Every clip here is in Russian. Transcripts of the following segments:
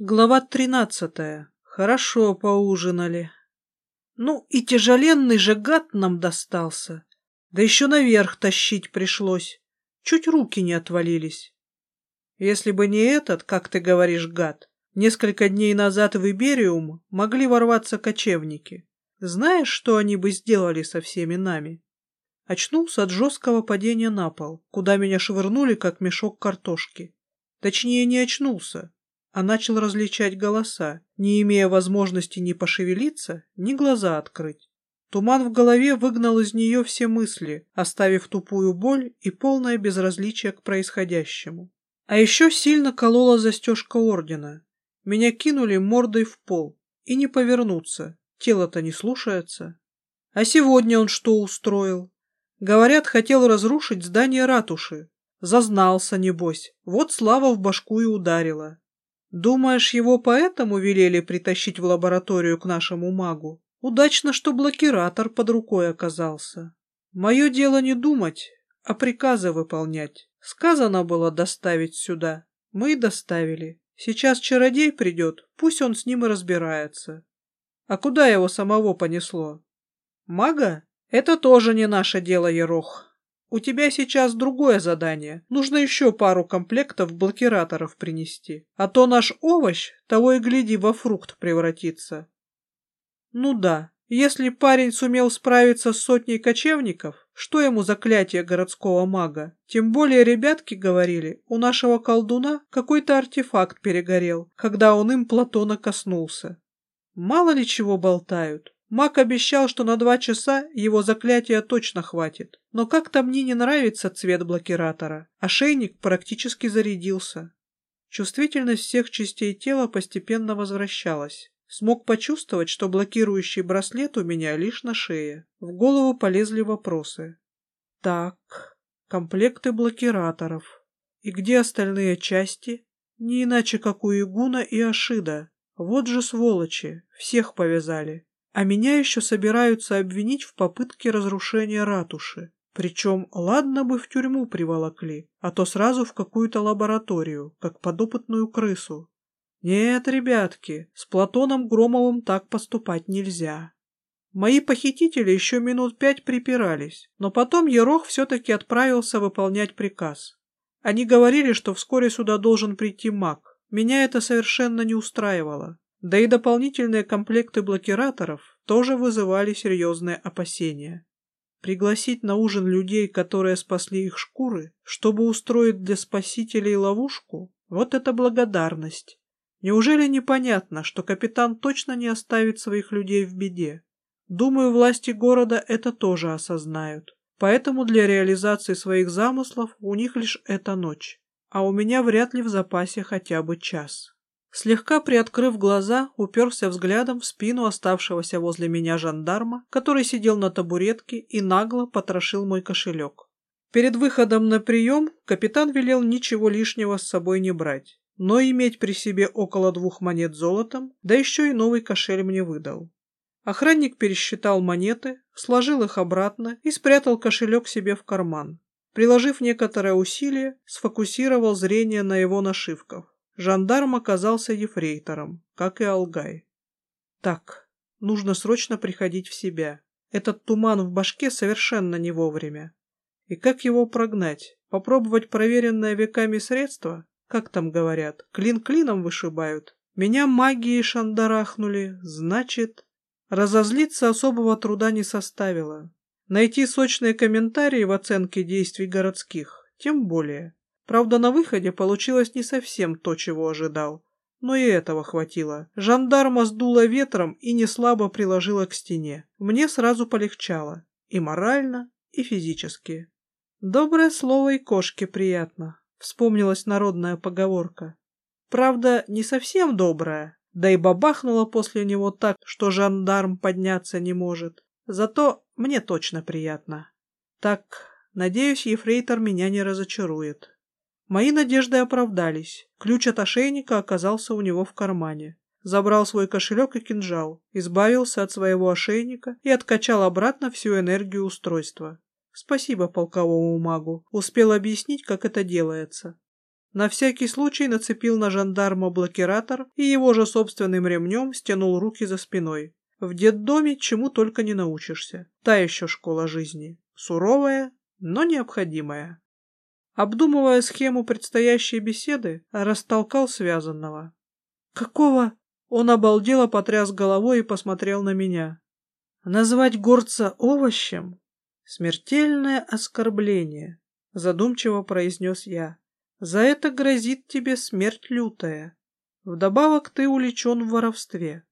Глава тринадцатая. Хорошо поужинали. Ну и тяжеленный же гад нам достался. Да еще наверх тащить пришлось. Чуть руки не отвалились. Если бы не этот, как ты говоришь, гад, несколько дней назад в Ибериум могли ворваться кочевники. Знаешь, что они бы сделали со всеми нами? Очнулся от жесткого падения на пол, куда меня швырнули, как мешок картошки. Точнее, не очнулся, а начал различать голоса, не имея возможности ни пошевелиться, ни глаза открыть. Туман в голове выгнал из нее все мысли, оставив тупую боль и полное безразличие к происходящему. А еще сильно колола застежка ордена. Меня кинули мордой в пол. И не повернуться, тело-то не слушается. А сегодня он что устроил? Говорят, хотел разрушить здание ратуши. Зазнался, небось, вот слава в башку и ударила. Думаешь, его поэтому велели притащить в лабораторию к нашему магу? Удачно, что блокиратор под рукой оказался. Мое дело не думать, а приказы выполнять. Сказано было доставить сюда. Мы и доставили. Сейчас чародей придет, пусть он с ним и разбирается. А куда его самого понесло? Мага? Это тоже не наше дело, Ерох. У тебя сейчас другое задание. Нужно еще пару комплектов блокираторов принести. А то наш овощ, того и гляди, во фрукт превратится. Ну да, если парень сумел справиться с сотней кочевников, что ему заклятие городского мага? Тем более ребятки говорили, у нашего колдуна какой-то артефакт перегорел, когда он им Платона коснулся. Мало ли чего болтают. Маг обещал, что на два часа его заклятия точно хватит. Но как-то мне не нравится цвет блокиратора. Ошейник практически зарядился. Чувствительность всех частей тела постепенно возвращалась. Смог почувствовать, что блокирующий браслет у меня лишь на шее. В голову полезли вопросы. Так, комплекты блокираторов. И где остальные части? Не иначе, как у Игуна и Ашида. Вот же сволочи, всех повязали. А меня еще собираются обвинить в попытке разрушения ратуши. Причем, ладно бы в тюрьму приволокли, а то сразу в какую-то лабораторию, как подопытную крысу. Нет, ребятки, с Платоном Громовым так поступать нельзя. Мои похитители еще минут пять припирались, но потом Ерох все-таки отправился выполнять приказ. Они говорили, что вскоре сюда должен прийти маг. Меня это совершенно не устраивало. Да и дополнительные комплекты блокираторов тоже вызывали серьезные опасения. Пригласить на ужин людей, которые спасли их шкуры, чтобы устроить для спасителей ловушку, вот это благодарность. Неужели непонятно, что капитан точно не оставит своих людей в беде? Думаю, власти города это тоже осознают. Поэтому для реализации своих замыслов у них лишь эта ночь, а у меня вряд ли в запасе хотя бы час. Слегка приоткрыв глаза, уперся взглядом в спину оставшегося возле меня жандарма, который сидел на табуретке и нагло потрошил мой кошелек. Перед выходом на прием капитан велел ничего лишнего с собой не брать, но иметь при себе около двух монет золотом, да еще и новый кошель мне выдал. Охранник пересчитал монеты, сложил их обратно и спрятал кошелек себе в карман. Приложив некоторое усилие, сфокусировал зрение на его нашивках. Жандарм оказался ефрейтором, как и Алгай. Так, нужно срочно приходить в себя. Этот туман в башке совершенно не вовремя. И как его прогнать? Попробовать проверенное веками средство? Как там говорят, клин клином вышибают? Меня магией шандарахнули, значит... Разозлиться особого труда не составило. Найти сочные комментарии в оценке действий городских, тем более. Правда, на выходе получилось не совсем то, чего ожидал. Но и этого хватило. Жандарма сдуло ветром и неслабо приложила к стене. Мне сразу полегчало. И морально, и физически. Доброе слово и кошке приятно. Вспомнилась народная поговорка. Правда, не совсем добрая. Да и бабахнула после него так, что жандарм подняться не может. Зато мне точно приятно. Так, надеюсь, ефрейтор меня не разочарует. Мои надежды оправдались. Ключ от ошейника оказался у него в кармане. Забрал свой кошелек и кинжал, избавился от своего ошейника и откачал обратно всю энергию устройства. Спасибо полковому магу. Успел объяснить, как это делается. На всякий случай нацепил на жандарма блокиратор и его же собственным ремнем стянул руки за спиной. В детдоме чему только не научишься. Та еще школа жизни. Суровая, но необходимая. Обдумывая схему предстоящей беседы, растолкал связанного. «Какого?» Он обалдело потряс головой и посмотрел на меня. «Назвать горца овощем? Смертельное оскорбление», — задумчиво произнес я. «За это грозит тебе смерть лютая. Вдобавок ты уличен в воровстве.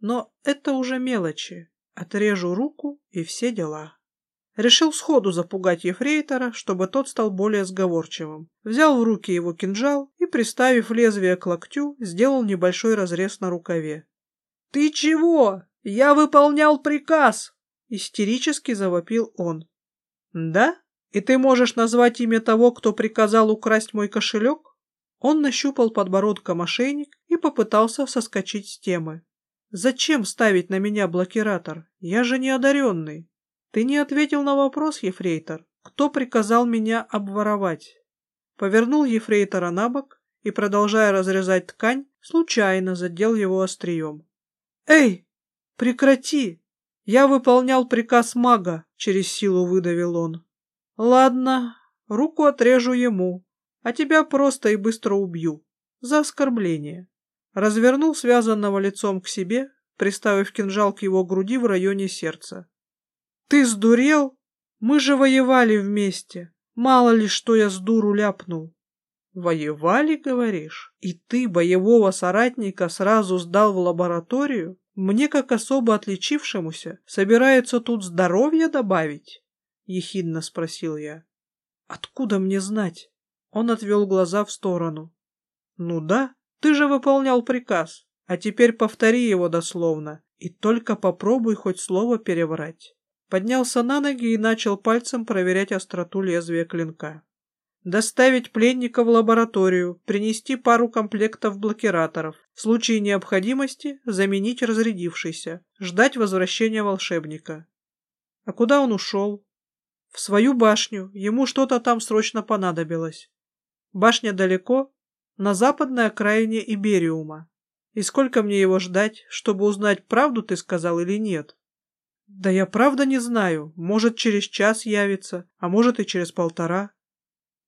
Но это уже мелочи. Отрежу руку и все дела». Решил сходу запугать ефрейтора, чтобы тот стал более сговорчивым. Взял в руки его кинжал и, приставив лезвие к локтю, сделал небольшой разрез на рукаве. «Ты чего? Я выполнял приказ!» — истерически завопил он. «Да? И ты можешь назвать имя того, кто приказал украсть мой кошелек?» Он нащупал подбородком ошейник и попытался соскочить с темы. «Зачем ставить на меня блокиратор? Я же не одаренный!» Ты не ответил на вопрос, ефрейтор, кто приказал меня обворовать? Повернул ефрейтора на бок и, продолжая разрезать ткань, случайно задел его острием. «Эй, прекрати! Я выполнял приказ мага», — через силу выдавил он. «Ладно, руку отрежу ему, а тебя просто и быстро убью. За оскорбление». Развернул связанного лицом к себе, приставив кинжал к его груди в районе сердца. Ты сдурел? Мы же воевали вместе. Мало ли, что я с дуру ляпнул. Воевали, говоришь? И ты боевого соратника сразу сдал в лабораторию? Мне, как особо отличившемуся, собирается тут здоровье добавить? Ехидно спросил я. Откуда мне знать? Он отвел глаза в сторону. Ну да, ты же выполнял приказ. А теперь повтори его дословно. И только попробуй хоть слово переврать поднялся на ноги и начал пальцем проверять остроту лезвия клинка. Доставить пленника в лабораторию, принести пару комплектов блокираторов, в случае необходимости заменить разрядившийся, ждать возвращения волшебника. А куда он ушел? В свою башню, ему что-то там срочно понадобилось. Башня далеко, на западной окраине Ибериума. И сколько мне его ждать, чтобы узнать, правду ты сказал или нет? Да я правда не знаю. Может, через час явится, а может и через полтора.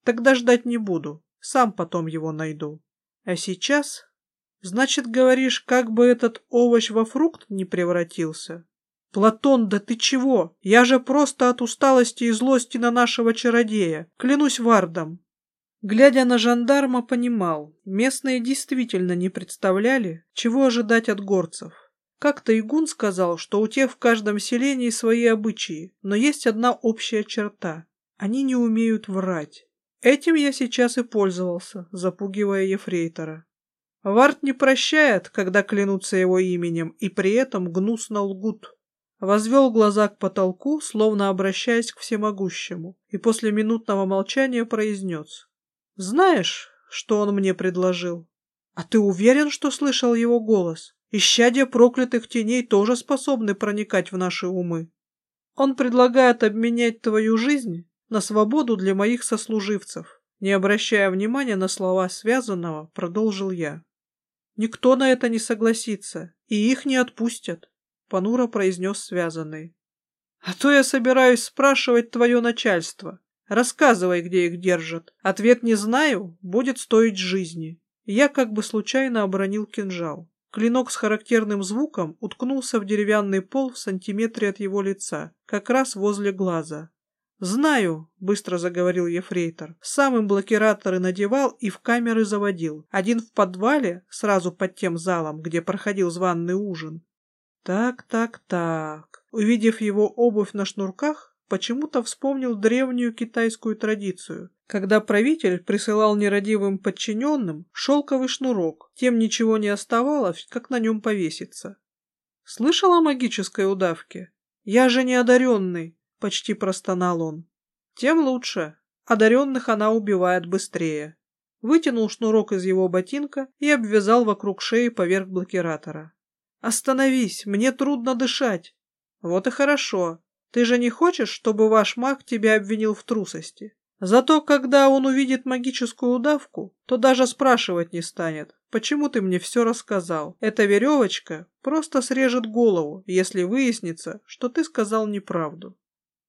Тогда ждать не буду. Сам потом его найду. А сейчас... Значит, говоришь, как бы этот овощ во фрукт не превратился? Платон, да ты чего? Я же просто от усталости и злости на нашего чародея. Клянусь вардом. Глядя на жандарма, понимал, местные действительно не представляли, чего ожидать от горцев. Как-то Игун сказал, что у тех в каждом селении свои обычаи, но есть одна общая черта. Они не умеют врать. Этим я сейчас и пользовался, запугивая ефрейтора. Варт не прощает, когда клянутся его именем, и при этом гнусно лгут. Возвел глаза к потолку, словно обращаясь к всемогущему, и после минутного молчания произнес. «Знаешь, что он мне предложил? А ты уверен, что слышал его голос?» Исчадия проклятых теней тоже способны проникать в наши умы. Он предлагает обменять твою жизнь на свободу для моих сослуживцев. Не обращая внимания на слова связанного, продолжил я. Никто на это не согласится, и их не отпустят, понуро произнес связанный. А то я собираюсь спрашивать твое начальство. Рассказывай, где их держат. Ответ не знаю, будет стоить жизни. Я как бы случайно обронил кинжал. Клинок с характерным звуком уткнулся в деревянный пол в сантиметре от его лица, как раз возле глаза. «Знаю», — быстро заговорил ефрейтор, — «сам им блокираторы надевал и в камеры заводил. Один в подвале, сразу под тем залом, где проходил званный ужин». «Так, так, так». Увидев его обувь на шнурках, почему-то вспомнил древнюю китайскую традицию, когда правитель присылал нерадивым подчиненным шелковый шнурок, тем ничего не оставалось, как на нем повеситься. «Слышал о магической удавке? Я же не одаренный», — почти простонал он. «Тем лучше. Одаренных она убивает быстрее». Вытянул шнурок из его ботинка и обвязал вокруг шеи поверх блокиратора. «Остановись, мне трудно дышать». «Вот и хорошо. Ты же не хочешь, чтобы ваш маг тебя обвинил в трусости? Зато когда он увидит магическую удавку, то даже спрашивать не станет, почему ты мне все рассказал. Эта веревочка просто срежет голову, если выяснится, что ты сказал неправду.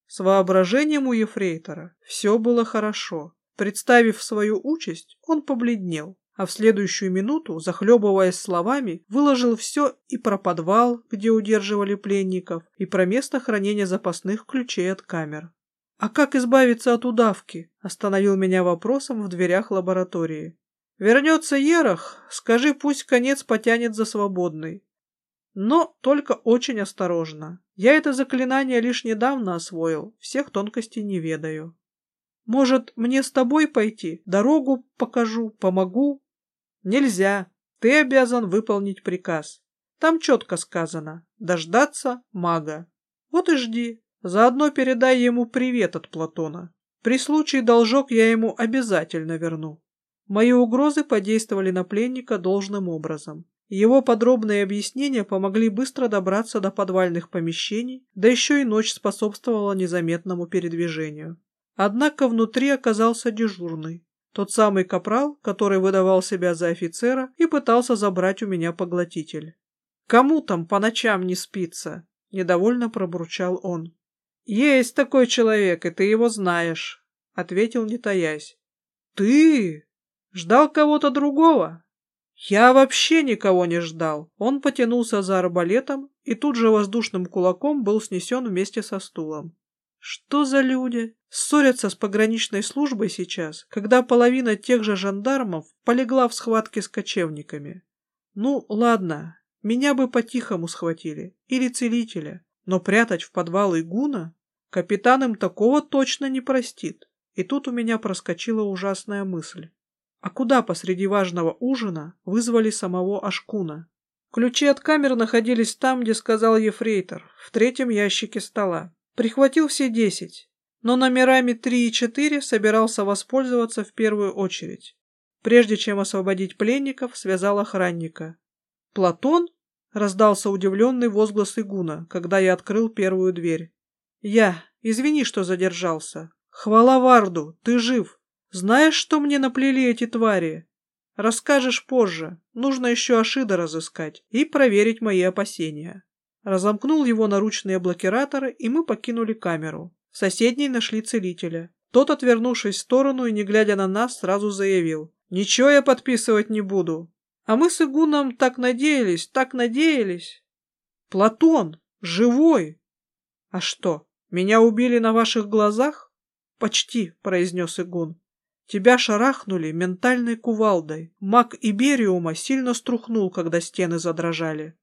С воображением у ефрейтора все было хорошо. Представив свою участь, он побледнел, а в следующую минуту, захлебываясь словами, выложил все и про подвал, где удерживали пленников, и про место хранения запасных ключей от камер. «А как избавиться от удавки?» – остановил меня вопросом в дверях лаборатории. «Вернется Ерах, скажи, пусть конец потянет за свободный. Но только очень осторожно. Я это заклинание лишь недавно освоил, всех тонкостей не ведаю. Может, мне с тобой пойти? Дорогу покажу, помогу?» «Нельзя. Ты обязан выполнить приказ. Там четко сказано – дождаться мага. Вот и жди». Заодно передай ему привет от Платона. При случае должок я ему обязательно верну. Мои угрозы подействовали на пленника должным образом. Его подробные объяснения помогли быстро добраться до подвальных помещений, да еще и ночь способствовала незаметному передвижению. Однако внутри оказался дежурный, тот самый капрал, который выдавал себя за офицера и пытался забрать у меня поглотитель. «Кому там по ночам не спится?» – недовольно пробурчал он. «Есть такой человек, и ты его знаешь», — ответил, не таясь. «Ты? Ждал кого-то другого?» «Я вообще никого не ждал». Он потянулся за арбалетом и тут же воздушным кулаком был снесен вместе со стулом. «Что за люди? Ссорятся с пограничной службой сейчас, когда половина тех же жандармов полегла в схватке с кочевниками. Ну, ладно, меня бы по-тихому схватили, или целителя, но прятать в подвал игуна? Капитан им такого точно не простит. И тут у меня проскочила ужасная мысль. А куда посреди важного ужина вызвали самого Ашкуна? Ключи от камер находились там, где сказал ефрейтор, в третьем ящике стола. Прихватил все десять, но номерами три и четыре собирался воспользоваться в первую очередь. Прежде чем освободить пленников, связал охранника. «Платон?» — раздался удивленный возглас Игуна, когда я открыл первую дверь. «Я. Извини, что задержался. Хвала Варду, ты жив. Знаешь, что мне наплели эти твари? Расскажешь позже. Нужно еще Ашида разыскать и проверить мои опасения». Разомкнул его наручные блокираторы, и мы покинули камеру. В соседней нашли целителя. Тот, отвернувшись в сторону и не глядя на нас, сразу заявил. «Ничего я подписывать не буду. А мы с Игуном так надеялись, так надеялись». «Платон! Живой!» «А что, меня убили на ваших глазах?» «Почти», — произнес Игун. «Тебя шарахнули ментальной кувалдой. Маг Ибериума сильно струхнул, когда стены задрожали».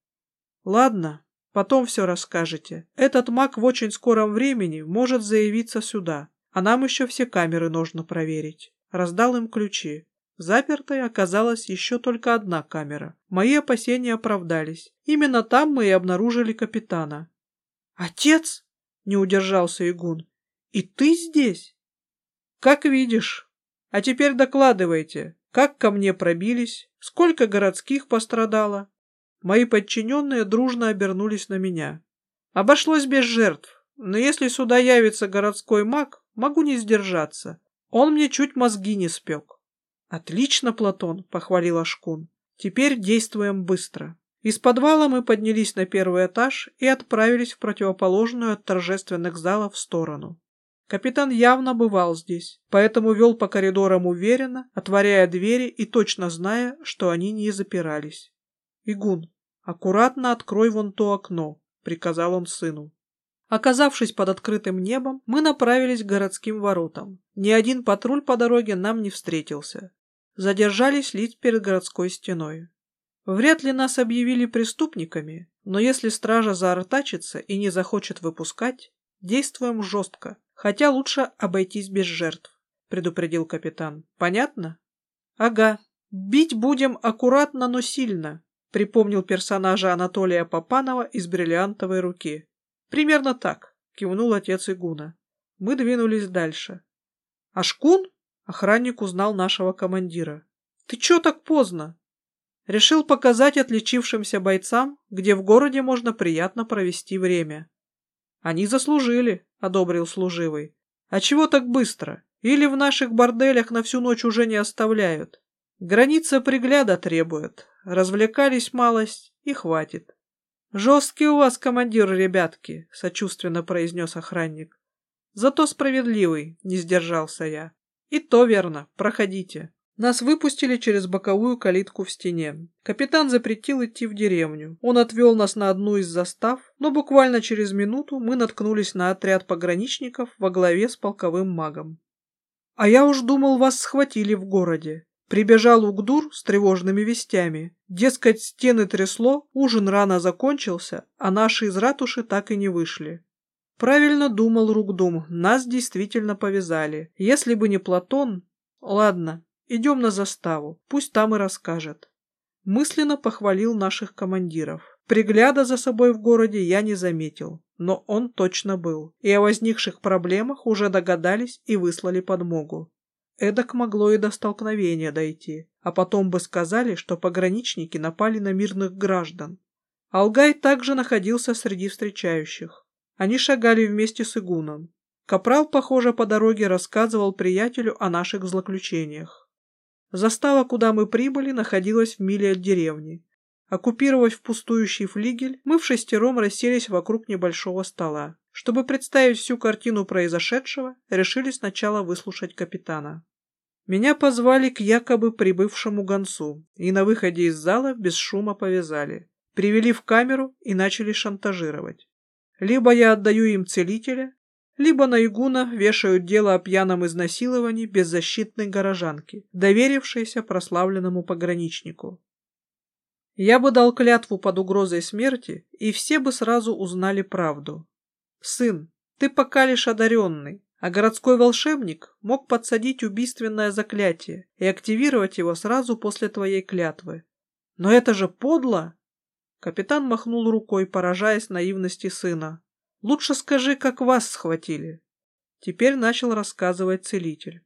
«Ладно, потом все расскажете. Этот маг в очень скором времени может заявиться сюда, а нам еще все камеры нужно проверить». Раздал им ключи. Запертой оказалась еще только одна камера. Мои опасения оправдались. Именно там мы и обнаружили капитана. «Отец?» — не удержался Игун. «И ты здесь?» «Как видишь. А теперь докладывайте, как ко мне пробились, сколько городских пострадало?» Мои подчиненные дружно обернулись на меня. Обошлось без жертв, но если сюда явится городской маг, могу не сдержаться. Он мне чуть мозги не спек. «Отлично, Платон», — похвалил Ашкун. «Теперь действуем быстро». Из подвала мы поднялись на первый этаж и отправились в противоположную от торжественных залов сторону. Капитан явно бывал здесь, поэтому вел по коридорам уверенно, отворяя двери и точно зная, что они не запирались. «Игун, аккуратно открой вон то окно», — приказал он сыну. Оказавшись под открытым небом, мы направились к городским воротам. Ни один патруль по дороге нам не встретился. Задержались лить перед городской стеной. Вряд ли нас объявили преступниками, но если стража заортачится и не захочет выпускать, действуем жестко, хотя лучше обойтись без жертв, предупредил капитан. Понятно? Ага. Бить будем аккуратно, но сильно, припомнил персонажа Анатолия Попанова из бриллиантовой руки. Примерно так, кивнул отец Игуна. Мы двинулись дальше. А Шкун? Охранник узнал нашего командира. Ты чё так поздно? Решил показать отличившимся бойцам, где в городе можно приятно провести время. Они заслужили, одобрил служивый. А чего так быстро? Или в наших борделях на всю ночь уже не оставляют. Граница пригляда требует. Развлекались малость и хватит. «Жесткий у вас командир, ребятки», — сочувственно произнес охранник. «Зато справедливый», — не сдержался я. «И то верно. Проходите». Нас выпустили через боковую калитку в стене. Капитан запретил идти в деревню. Он отвел нас на одну из застав, но буквально через минуту мы наткнулись на отряд пограничников во главе с полковым магом. «А я уж думал, вас схватили в городе». Прибежал Угдур с тревожными вестями. Дескать, стены трясло, ужин рано закончился, а наши из ратуши так и не вышли. Правильно думал Ругдум, нас действительно повязали. Если бы не Платон... Ладно, идем на заставу, пусть там и расскажет. Мысленно похвалил наших командиров. Пригляда за собой в городе я не заметил, но он точно был, и о возникших проблемах уже догадались и выслали подмогу. Эдак могло и до столкновения дойти, а потом бы сказали, что пограничники напали на мирных граждан. Алгай также находился среди встречающих. Они шагали вместе с Игуном. Капрал, похоже, по дороге рассказывал приятелю о наших злоключениях. Застава, куда мы прибыли, находилась в миле от деревни. Оккупировав пустующий флигель, мы в шестером расселись вокруг небольшого стола. Чтобы представить всю картину произошедшего, решили сначала выслушать капитана. Меня позвали к якобы прибывшему гонцу, и на выходе из зала без шума повязали. Привели в камеру и начали шантажировать. Либо я отдаю им целителя, либо на Игуна вешают дело о пьяном изнасиловании беззащитной горожанки, доверившейся прославленному пограничнику. Я бы дал клятву под угрозой смерти, и все бы сразу узнали правду. Сын, ты пока лишь одаренный, а городской волшебник мог подсадить убийственное заклятие и активировать его сразу после твоей клятвы. Но это же подло! Капитан махнул рукой, поражаясь наивности сына. Лучше скажи, как вас схватили. Теперь начал рассказывать целитель.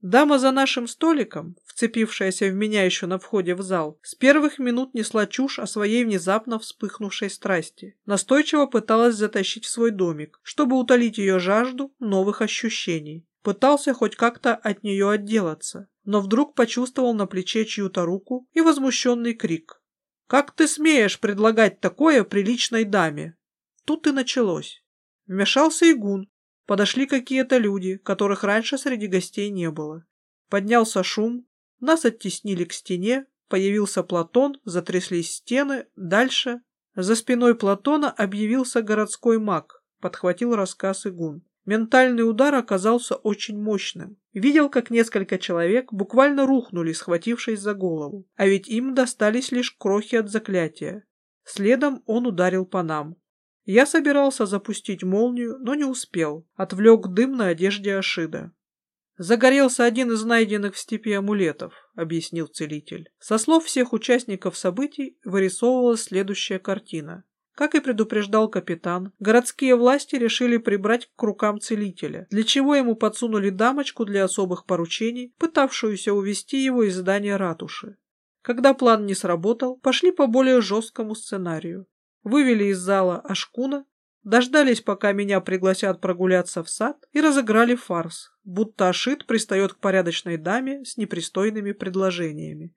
Дама за нашим столиком, вцепившаяся в меня еще на входе в зал, с первых минут несла чушь о своей внезапно вспыхнувшей страсти. Настойчиво пыталась затащить в свой домик, чтобы утолить ее жажду новых ощущений. Пытался хоть как-то от нее отделаться, но вдруг почувствовал на плече чью-то руку и возмущенный крик. «Как ты смеешь предлагать такое приличной даме?» Тут и началось. Вмешался Игун, Подошли какие-то люди, которых раньше среди гостей не было. Поднялся шум, нас оттеснили к стене, появился Платон, затряслись стены, дальше... За спиной Платона объявился городской маг, подхватил рассказ Игун. Ментальный удар оказался очень мощным. Видел, как несколько человек буквально рухнули, схватившись за голову. А ведь им достались лишь крохи от заклятия. Следом он ударил по нам. Я собирался запустить молнию, но не успел. Отвлек дым на одежде Ашида. «Загорелся один из найденных в степи амулетов», — объяснил целитель. Со слов всех участников событий вырисовывалась следующая картина. Как и предупреждал капитан, городские власти решили прибрать к рукам целителя, для чего ему подсунули дамочку для особых поручений, пытавшуюся увести его из здания ратуши. Когда план не сработал, пошли по более жесткому сценарию вывели из зала Ашкуна, дождались, пока меня пригласят прогуляться в сад, и разыграли фарс, будто Ашит пристает к порядочной даме с непристойными предложениями.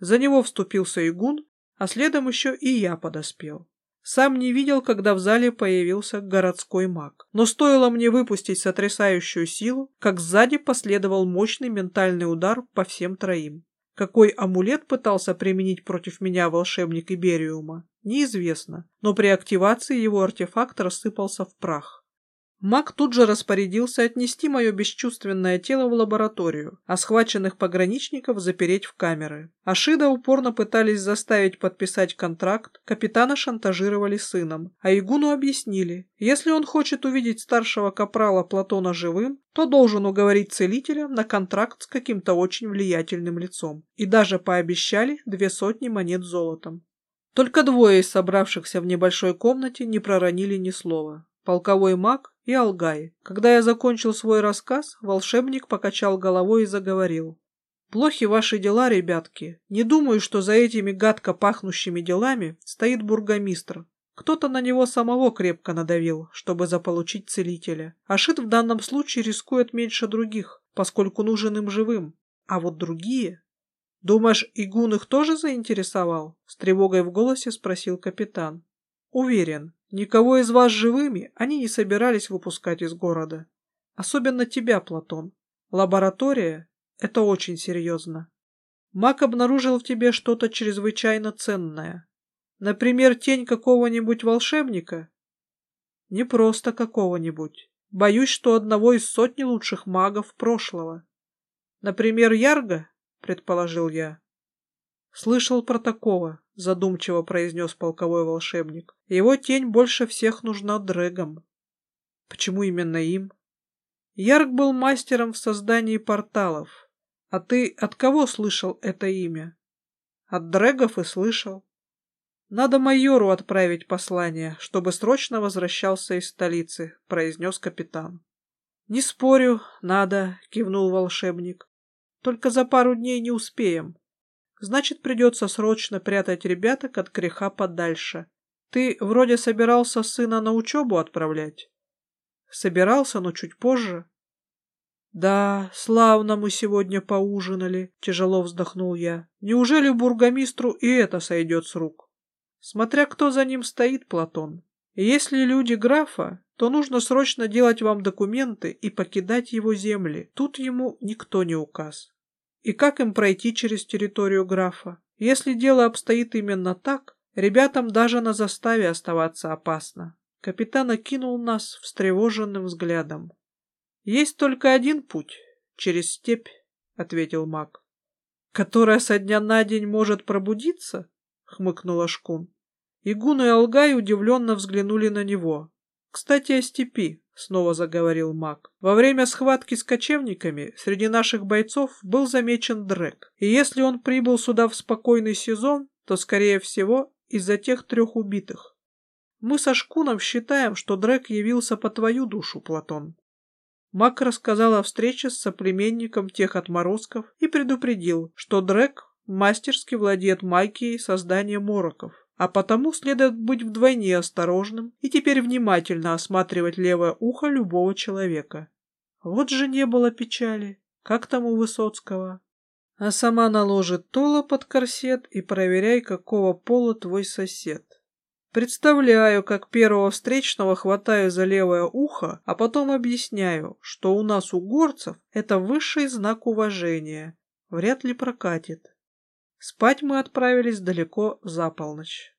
За него вступился Игун, а следом еще и я подоспел. Сам не видел, когда в зале появился городской маг. Но стоило мне выпустить сотрясающую силу, как сзади последовал мощный ментальный удар по всем троим. Какой амулет пытался применить против меня волшебник Ибериума, неизвестно, но при активации его артефакт рассыпался в прах. Маг тут же распорядился отнести мое бесчувственное тело в лабораторию, а схваченных пограничников запереть в камеры. Ашида упорно пытались заставить подписать контракт, капитана шантажировали сыном, а Игуну объяснили, если он хочет увидеть старшего капрала Платона живым, то должен уговорить целителя на контракт с каким-то очень влиятельным лицом. И даже пообещали две сотни монет золотом. Только двое из собравшихся в небольшой комнате не проронили ни слова полковой маг и Алгай. Когда я закончил свой рассказ, волшебник покачал головой и заговорил. «Плохи ваши дела, ребятки. Не думаю, что за этими гадко пахнущими делами стоит бургомистр. Кто-то на него самого крепко надавил, чтобы заполучить целителя. Ашит в данном случае рискует меньше других, поскольку нужен им живым. А вот другие... Думаешь, Игун их тоже заинтересовал? С тревогой в голосе спросил капитан. Уверен, никого из вас живыми они не собирались выпускать из города. Особенно тебя, Платон. Лаборатория — это очень серьезно. Мак обнаружил в тебе что-то чрезвычайно ценное. Например, тень какого-нибудь волшебника? Не просто какого-нибудь. Боюсь, что одного из сотни лучших магов прошлого. Например, Ярга, предположил я. Слышал про такого, задумчиво произнес полковой волшебник. Его тень больше всех нужна дрэгам. Почему именно им? Ярг был мастером в создании порталов. А ты от кого слышал это имя? От дрэгов и слышал. Надо майору отправить послание, чтобы срочно возвращался из столицы, произнес капитан. Не спорю, надо, кивнул волшебник. Только за пару дней не успеем. Значит, придется срочно прятать ребяток от греха подальше. Ты вроде собирался сына на учебу отправлять? Собирался, но чуть позже. Да, славно мы сегодня поужинали, тяжело вздохнул я. Неужели бургомистру и это сойдет с рук? Смотря кто за ним стоит, Платон. Если люди графа, то нужно срочно делать вам документы и покидать его земли. Тут ему никто не указ. И как им пройти через территорию графа? Если дело обстоит именно так, ребятам даже на заставе оставаться опасно. Капитан окинул нас встревоженным взглядом. «Есть только один путь — через степь», — ответил маг. «Которая со дня на день может пробудиться?» — хмыкнула Шкун. Игун и Алгай удивленно взглянули на него. «Кстати, о степи», — снова заговорил маг. «Во время схватки с кочевниками среди наших бойцов был замечен Дрек. И если он прибыл сюда в спокойный сезон, то, скорее всего, из-за тех трех убитых. Мы со Шкуном считаем, что Дрек явился по твою душу, Платон». Мак рассказал о встрече с соплеменником тех отморозков и предупредил, что Дрек мастерски владеет магией создания мороков а потому следует быть вдвойне осторожным и теперь внимательно осматривать левое ухо любого человека. Вот же не было печали, как там у Высоцкого. А сама наложит толо под корсет и проверяй, какого пола твой сосед. Представляю, как первого встречного хватаю за левое ухо, а потом объясняю, что у нас у горцев это высший знак уважения. Вряд ли прокатит. Спать мы отправились далеко за полночь.